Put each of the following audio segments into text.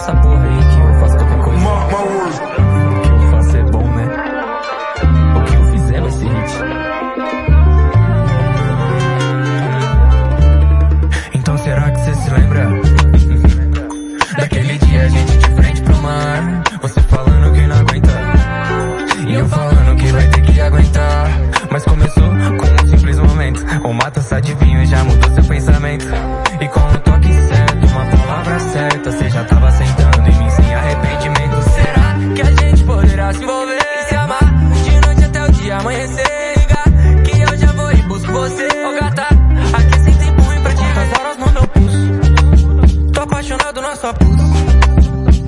essa porra aí que eu faço.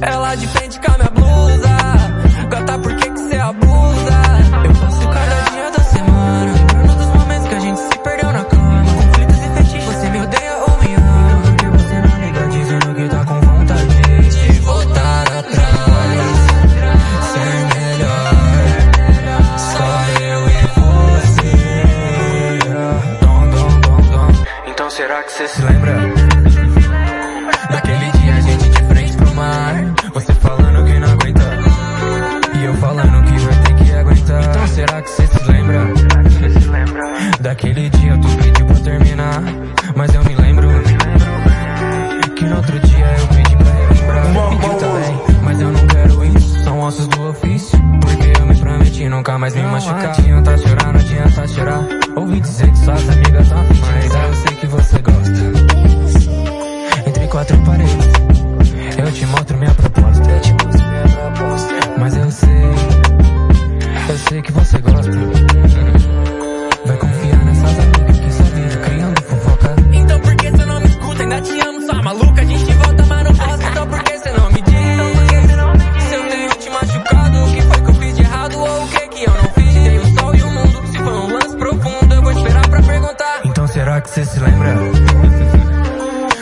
Ela de frente com a minha blusa. Gata, por que que cê abusa? Eu passo cada dia da semana. Lembrando dos momentos que a gente se perdeu na cama. Conflitos e fetiches. Você me odeia ou me ama? Porque você não liga dizendo que tá com vontade de voltar atrás. Ser melhor. Só eu e você. Então será que cê se lembra? Naquele dia tu pediu pra terminar, mas eu me lembro. Que no outro dia eu pedi pra relembrar. Pediu também, mas eu não quero isso. São ossos do ofício. Porque eu me prometi nunca mais me machucar. Não adianta chorar, não adianta chorar. Ouvi dizer que suas amigas tá mas eu sei que você gosta.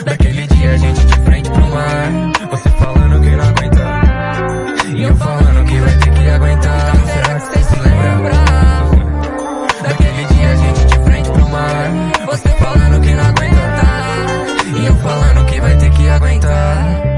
Daquele dia a gente de frente pro mar. Você falando que não aguenta. E eu falando que vai ter que aguentar. Será que você se lembra? Daquele dia a gente de frente pro mar. Você falando que não aguenta. E eu falando que vai ter que aguentar.